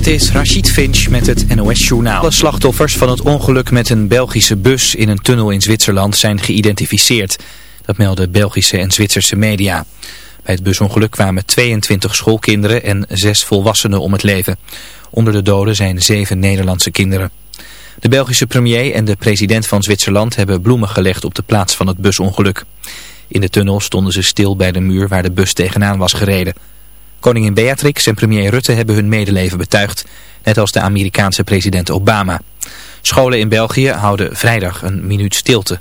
Dit is Rachid Finch met het NOS-journaal. Alle slachtoffers van het ongeluk met een Belgische bus in een tunnel in Zwitserland zijn geïdentificeerd. Dat melden Belgische en Zwitserse media. Bij het busongeluk kwamen 22 schoolkinderen en 6 volwassenen om het leven. Onder de doden zijn 7 Nederlandse kinderen. De Belgische premier en de president van Zwitserland hebben bloemen gelegd op de plaats van het busongeluk. In de tunnel stonden ze stil bij de muur waar de bus tegenaan was gereden. Koningin Beatrix en premier Rutte hebben hun medeleven betuigd, net als de Amerikaanse president Obama. Scholen in België houden vrijdag een minuut stilte.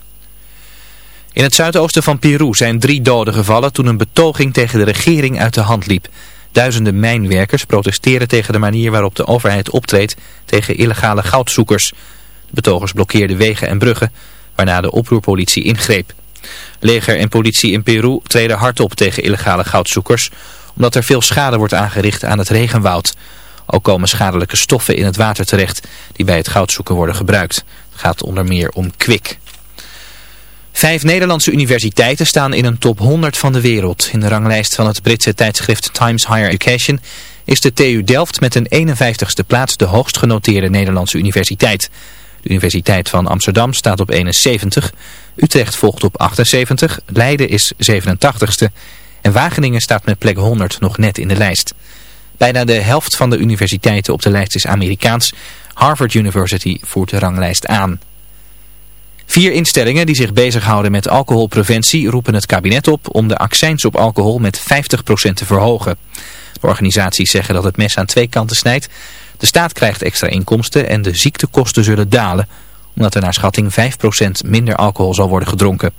In het zuidoosten van Peru zijn drie doden gevallen toen een betoging tegen de regering uit de hand liep. Duizenden mijnwerkers protesteren tegen de manier waarop de overheid optreedt tegen illegale goudzoekers. De betogers blokkeerden wegen en bruggen, waarna de oproerpolitie ingreep. Leger en politie in Peru treden hard op tegen illegale goudzoekers omdat er veel schade wordt aangericht aan het regenwoud. Ook komen schadelijke stoffen in het water terecht die bij het goudzoeken worden gebruikt. Het gaat onder meer om kwik. Vijf Nederlandse universiteiten staan in een top 100 van de wereld. In de ranglijst van het Britse tijdschrift Times Higher Education is de TU Delft met een 51ste plaats de hoogst genoteerde Nederlandse universiteit. De Universiteit van Amsterdam staat op 71, Utrecht volgt op 78, Leiden is 87ste en Wageningen staat met plek 100 nog net in de lijst. Bijna de helft van de universiteiten op de lijst is Amerikaans. Harvard University voert de ranglijst aan. Vier instellingen die zich bezighouden met alcoholpreventie roepen het kabinet op om de accijns op alcohol met 50% te verhogen. De organisaties zeggen dat het mes aan twee kanten snijdt. De staat krijgt extra inkomsten en de ziektekosten zullen dalen, omdat er naar schatting 5% minder alcohol zal worden gedronken.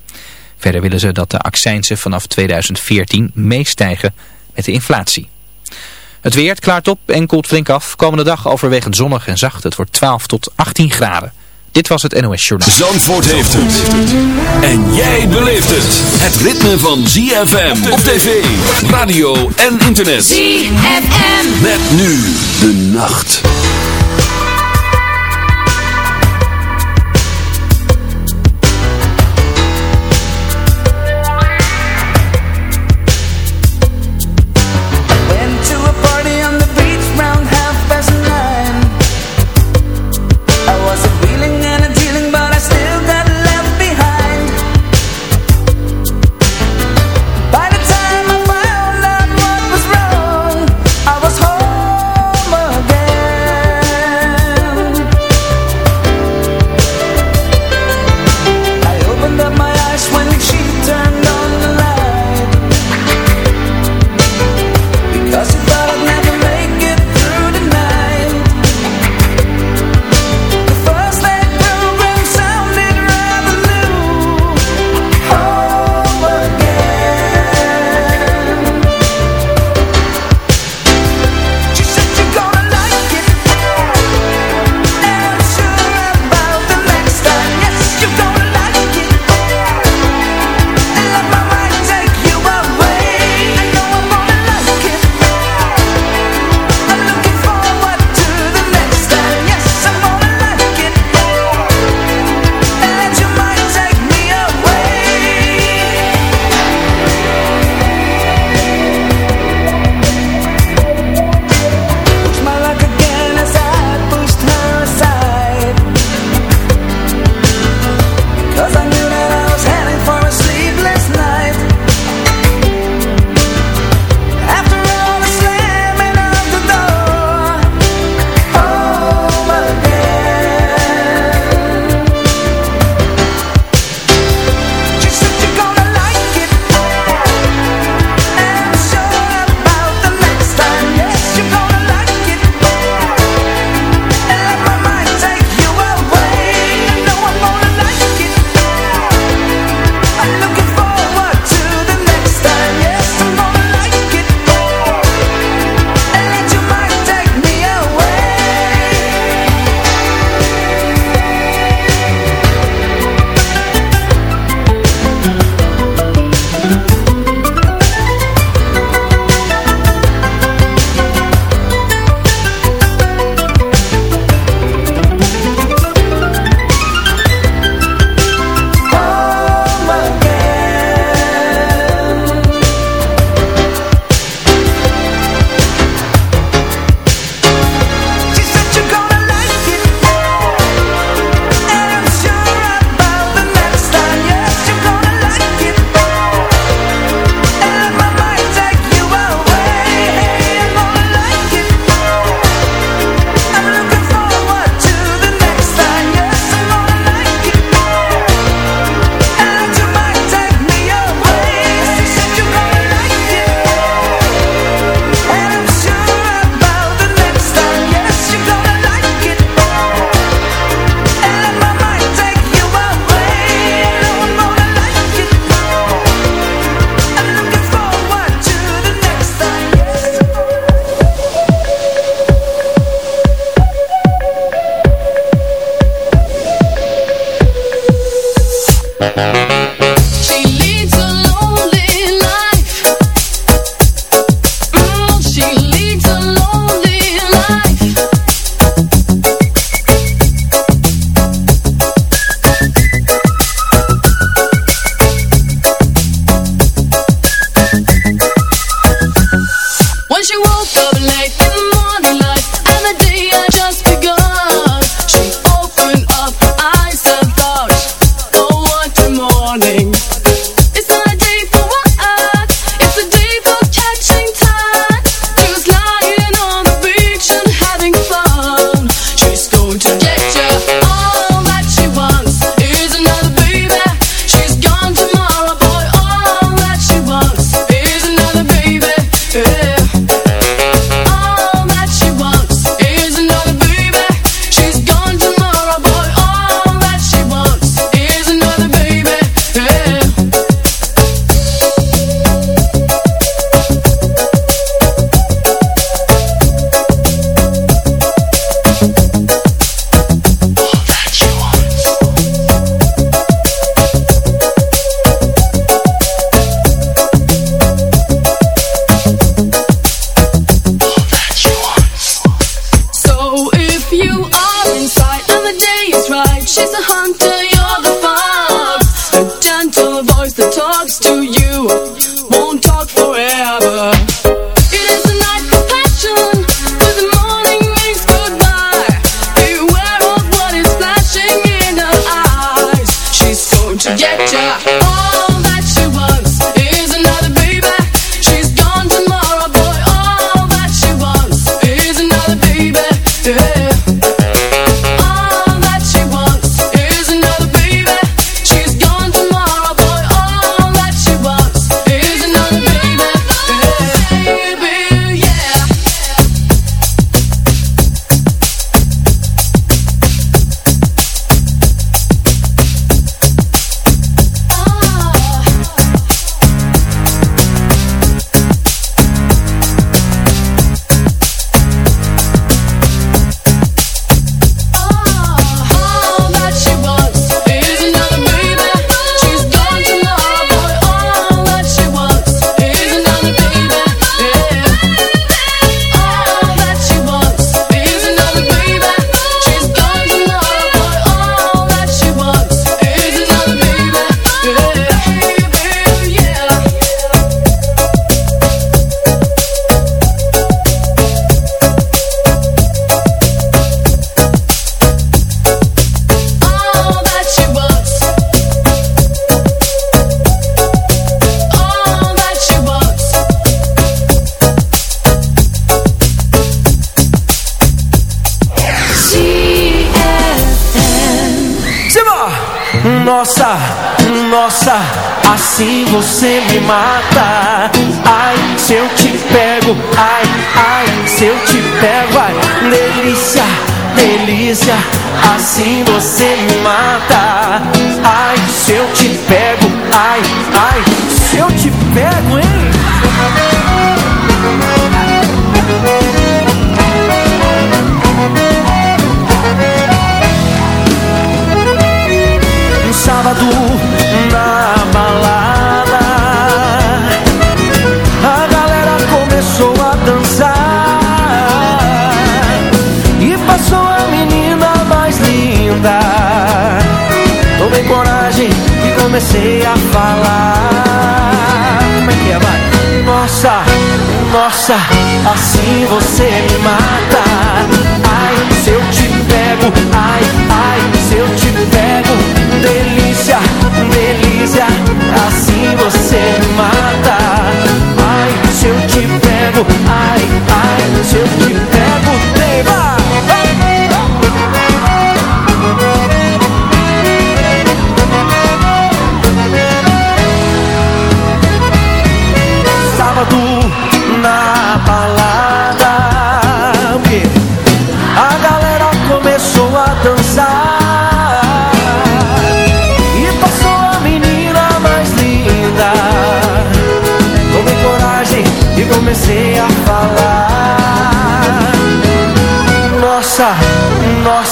Verder willen ze dat de accijnsen vanaf 2014 meestijgen met de inflatie. Het weer klaart op en koelt flink af. Komende dag overwegend zonnig en zacht. Het wordt 12 tot 18 graden. Dit was het NOS Journaal. Zandvoort heeft het. En jij beleeft het. Het ritme van ZFM op tv, radio en internet. ZFM. Met nu de nacht.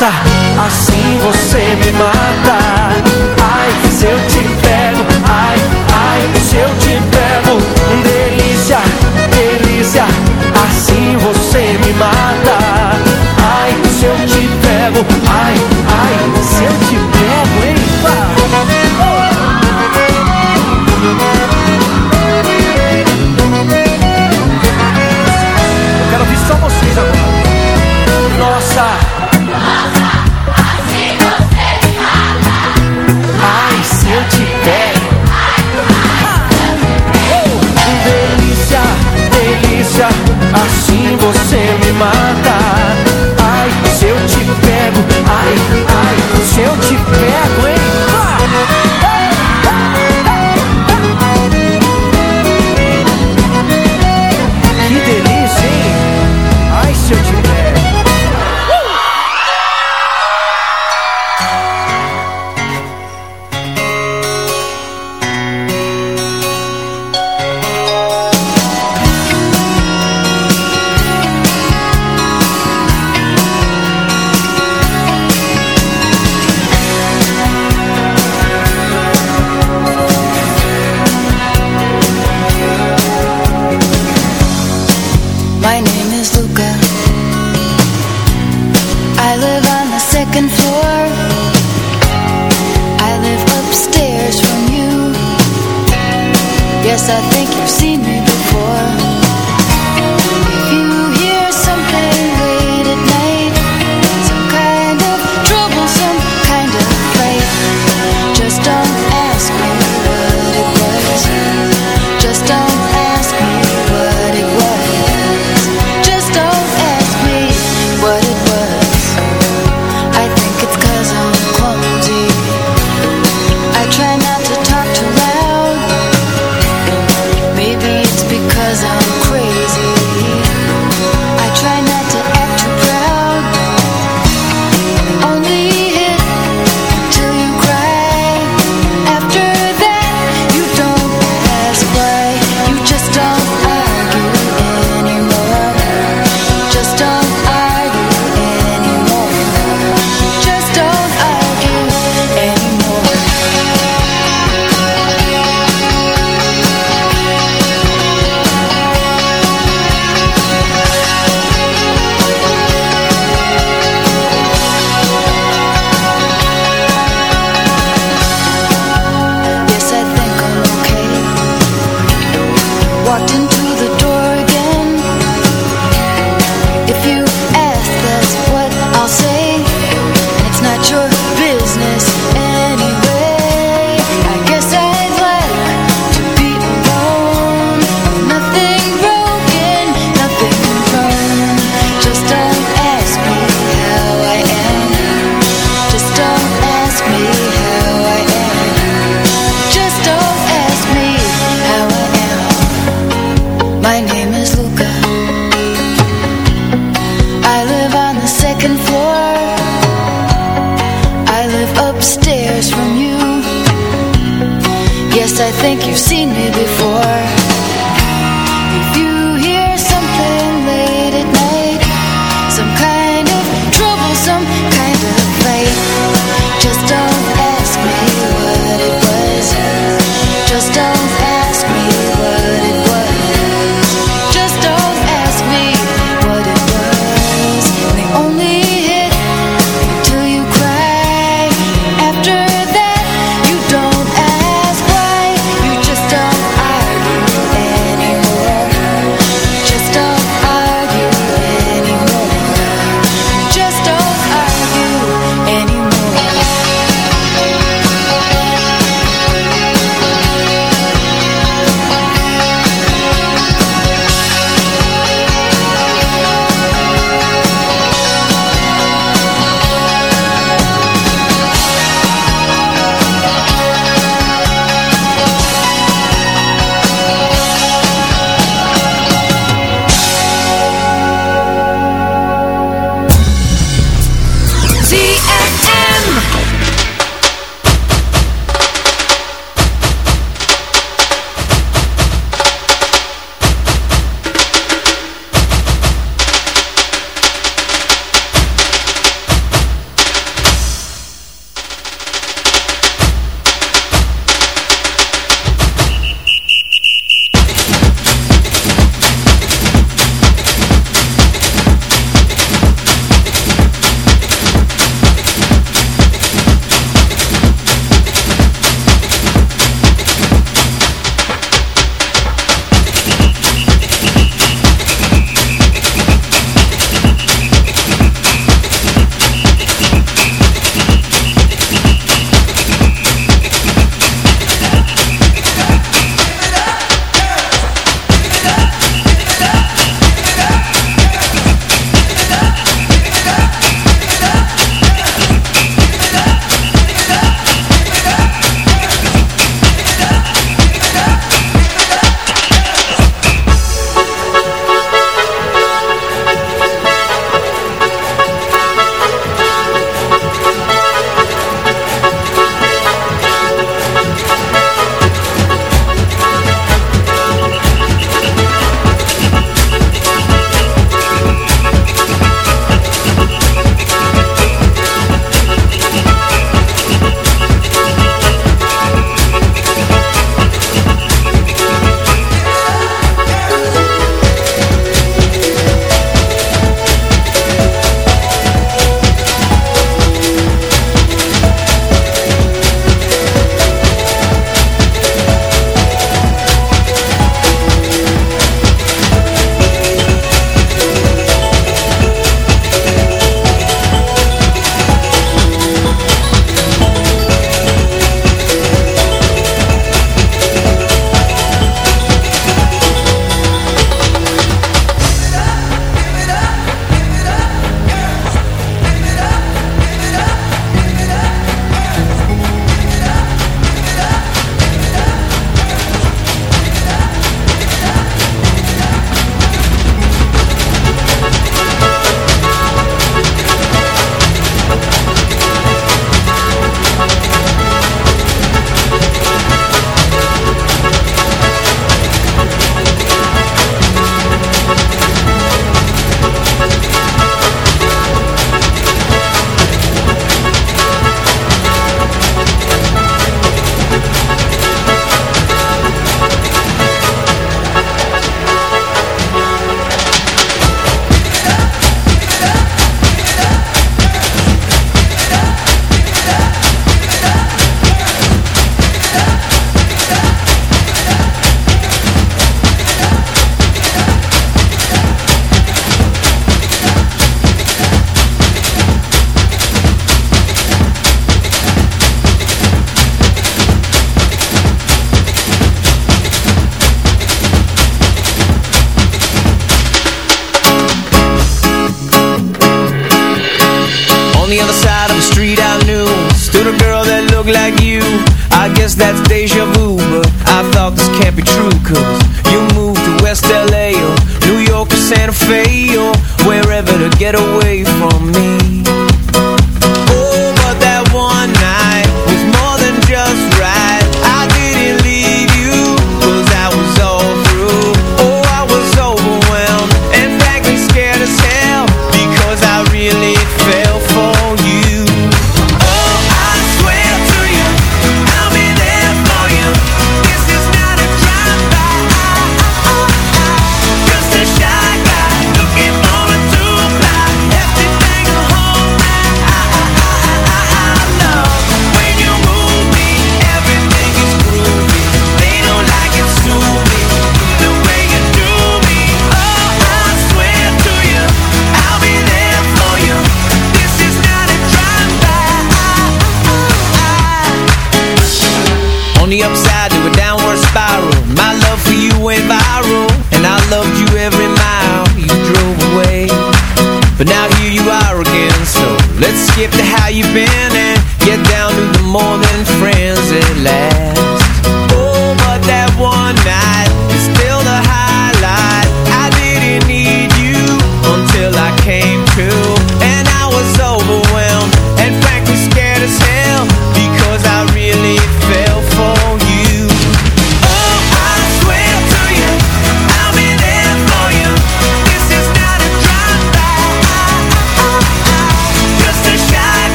basah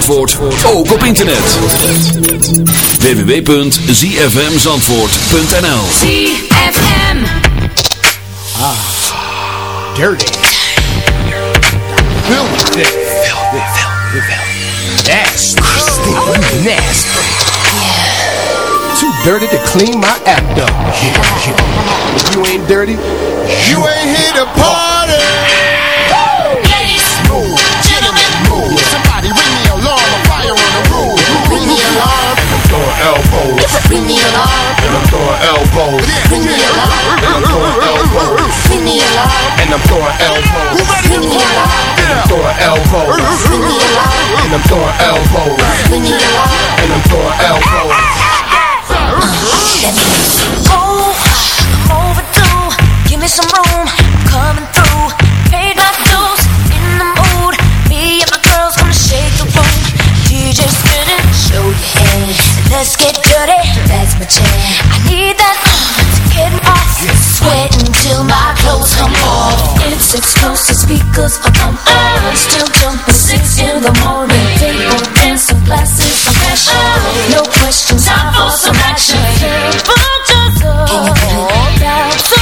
Zandvoort ook op internet. www.zfmzandvoort.nl ZFM Ah, dirty. Filthy. Nasty. Oh. Nasty. Too dirty to clean my act up. You ain't dirty. You ain't here to party. Me. And I'm throwing elbows. Me. And I'm throwing elbows. Me. And I'm throwing elbows. Me. And I'm throwing elbows. Me. And I'm throwing elbows. Me. And I'm throwing elbows. Overdue. Give me some room. Coming show your head. Let's get dirty. That's my jam. I need that to get my sweat until my clothes come off. It's exclusive speakers up on all. Still jumping six in the morning. Table dancing glasses of fashion. No questions. Time for some action. People just go.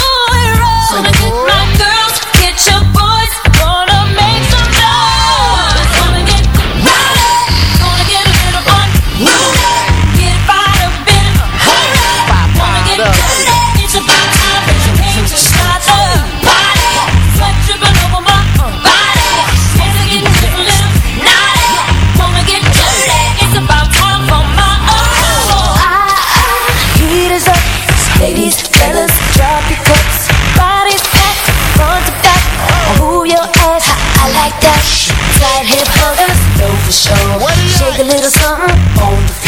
Little something. On the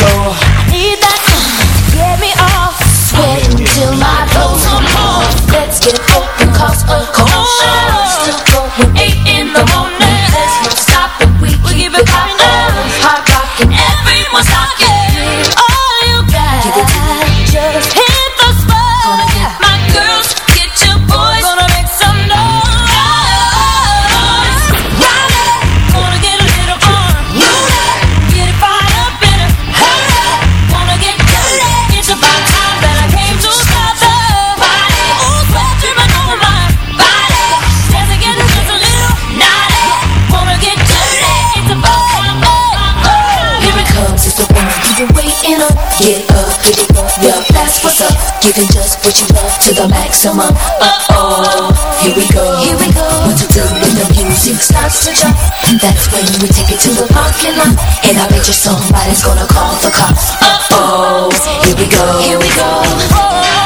to the maximum. Uh oh, here we go, here we go. What to do when the music starts to jump? and That's when we take it to the parking lot. And I bet you somebody's gonna call the cops. Uh oh, here we go, here we go. Hot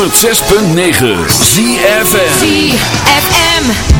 106.9 ZFM ZFM.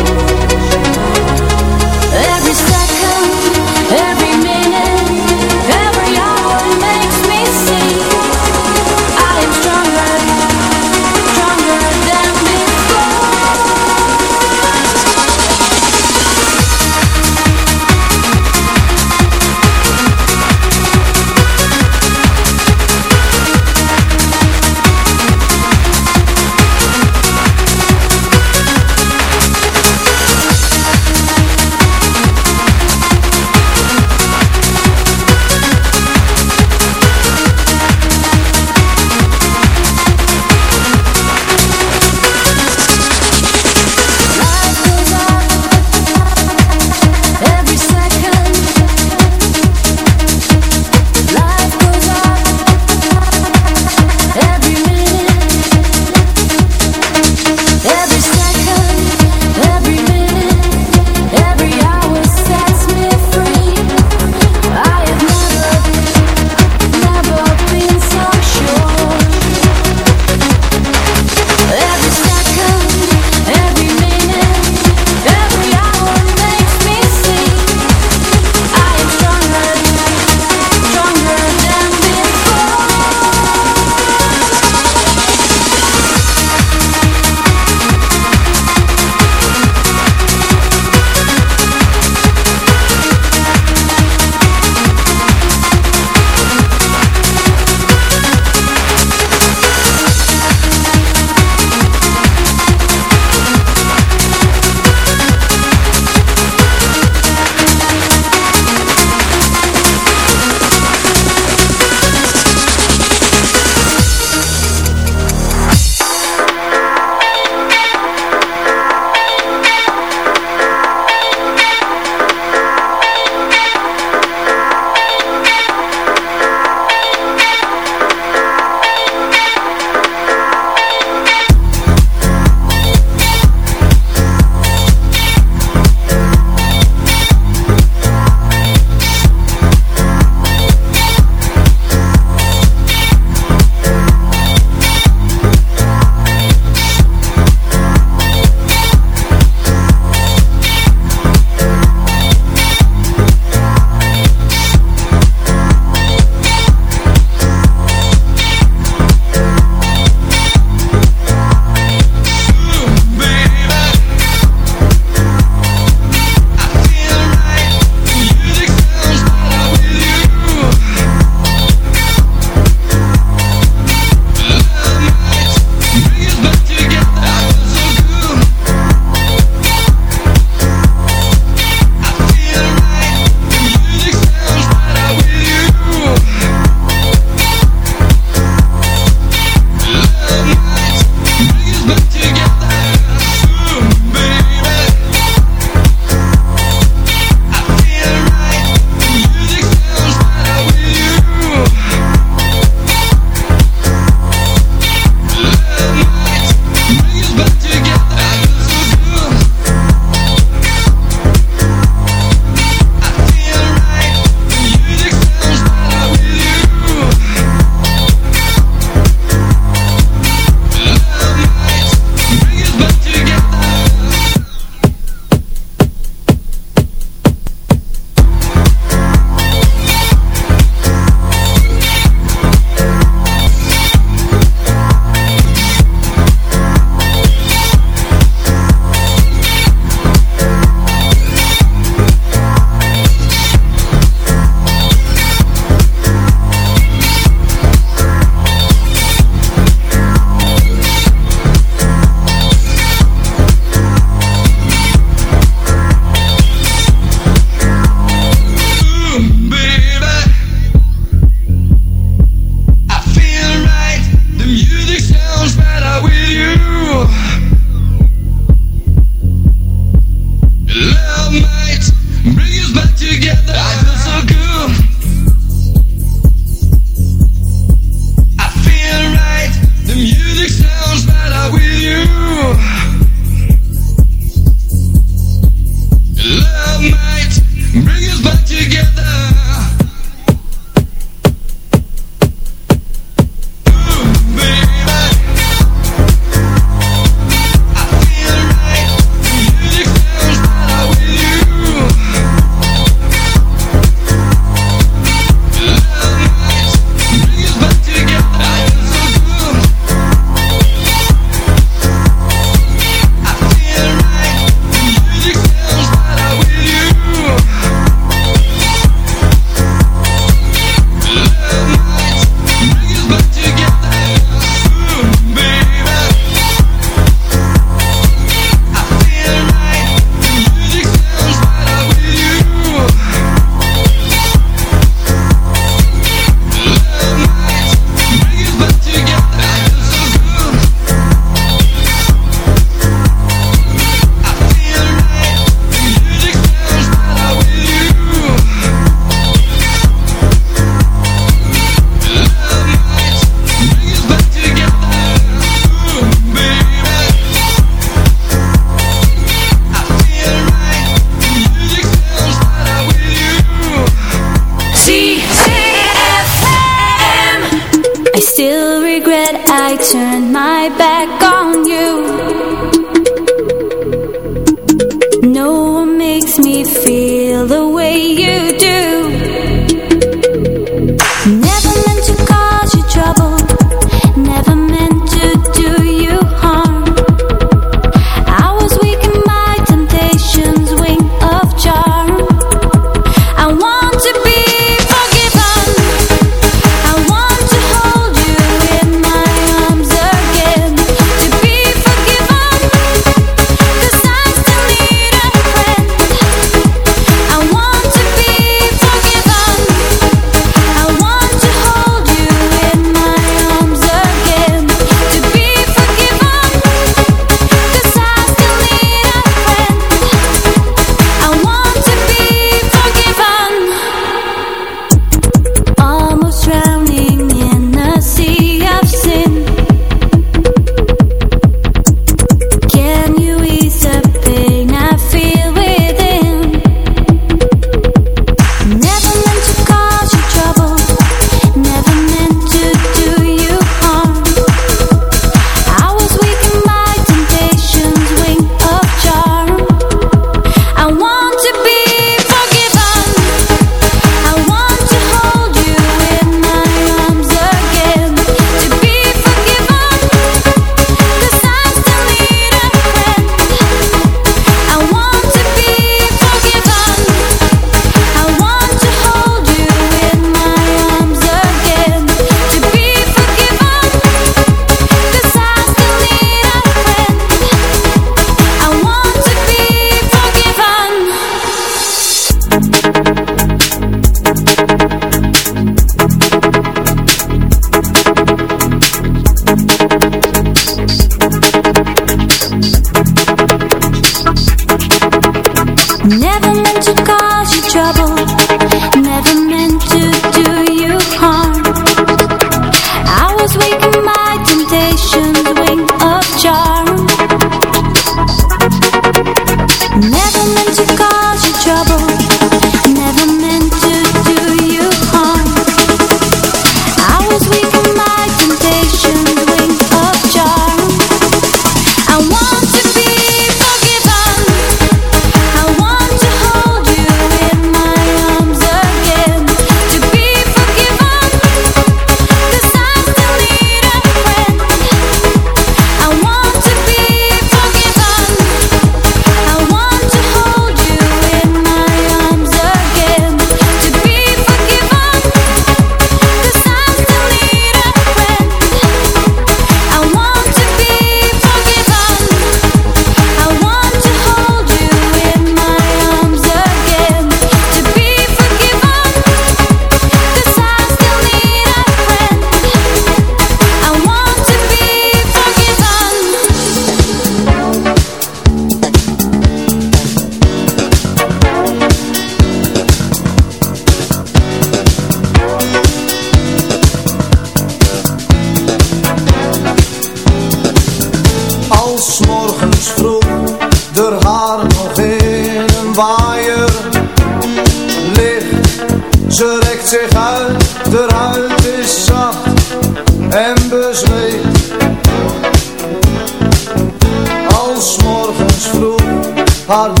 heart